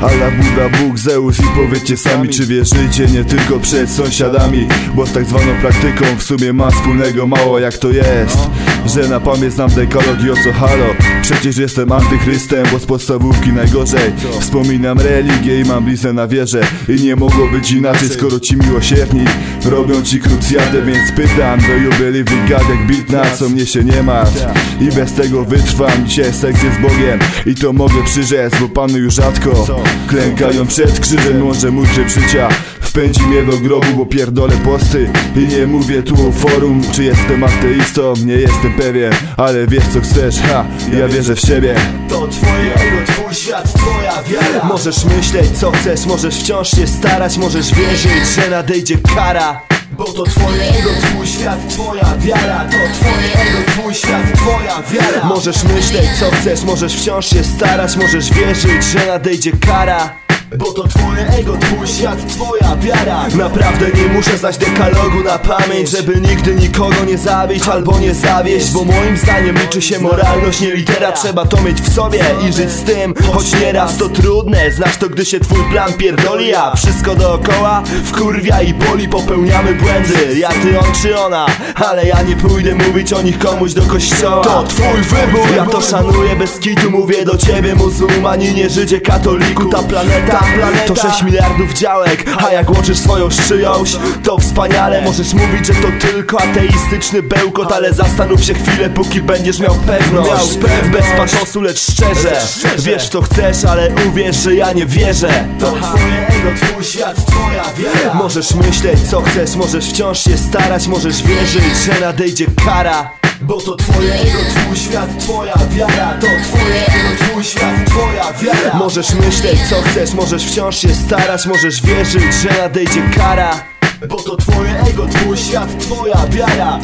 Allah, Buddha, Bóg, Zeus i powiedzcie sami. Czy wierzycie nie tylko przed sąsiadami Bo z tak zwaną praktyką w sumie ma wspólnego mało jak to jest Że na pamięć znam dekologii o co halo? Przecież jestem antychrystem, bo z podstawówki najgorzej. Wspominam religię i mam bliznę na wierze I nie mogło być inaczej, skoro ci miłosierni Robią ci krucjatę, więc pytam Do you believe in God jak beat na co mnie się nie martw. I bez tego wytrwam, dzisiaj seks jest Bogiem. I to mogę przyrzec, bo panu już rzadko Klękają przed krzyżem, może mój tryb życia Wpędzi mnie do grobu, bo pierdolę posty. I nie mówię tu o forum, czy jestem ateistą. Nie jestem pewien, ale wiesz co chcesz, ha Ja wierzę w siebie. To twoje ego, twój świat, twoja wiara. Możesz myśleć co chcesz, możesz wciąż się starać Możesz wierzyć, że nadejdzie kara. Bo to twoje ego, twój świat, twoja wiara. To twoje ego, twój świat, twoja wiara. Możesz myśleć co chcesz, możesz wciąż się starać Możesz wierzyć, że nadejdzie kara Bo to twoje ego, twój świat, twoja wiara. Naprawdę nie muszę znać dekalogu na pamięć Żeby nigdy nikogo nie zabić albo nie zawieść. Bo moim zdaniem liczy się moralność, nie litera. Trzeba to mieć w sobie i żyć z tym. Choć nieraz to trudne, znasz to gdy się twój plan pierdoli A wszystko dookoła wkurwia i boli. Popełniamy błędy, ja ty on czy ona. Ale ja nie pójdę mówić o nich komuś do kościoła. To twój wybór. Ja to szanuję bez kitu, mówię do ciebie muzułmaninie, Żydzie, katoliku. Ta planeta, planeta. to 6 miliardów działek A jak łączysz swoją z czyjąś, to wspaniale. Możesz mówić, że to tylko ateistyczny bełkot Ale zastanów się chwilę, póki będziesz miał pewność. Miał pewność. Bez patosu, lecz szczerze. Szczerze. Wiesz co chcesz, ale uwierz, że ja nie wierzę. To twoje ego, twój świat, twoja wiara. Możesz myśleć co chcesz, możesz wciąż się starać Możesz wierzyć, że nadejdzie kara Bo to twoje ego, twój świat, twoja wiara. To twoje ego, twój świat, twoja wiara. Możesz myśleć co chcesz, możesz wciąż się starać Możesz wierzyć, że nadejdzie kara. Bo to twoje ego, twój świat, twoja wiara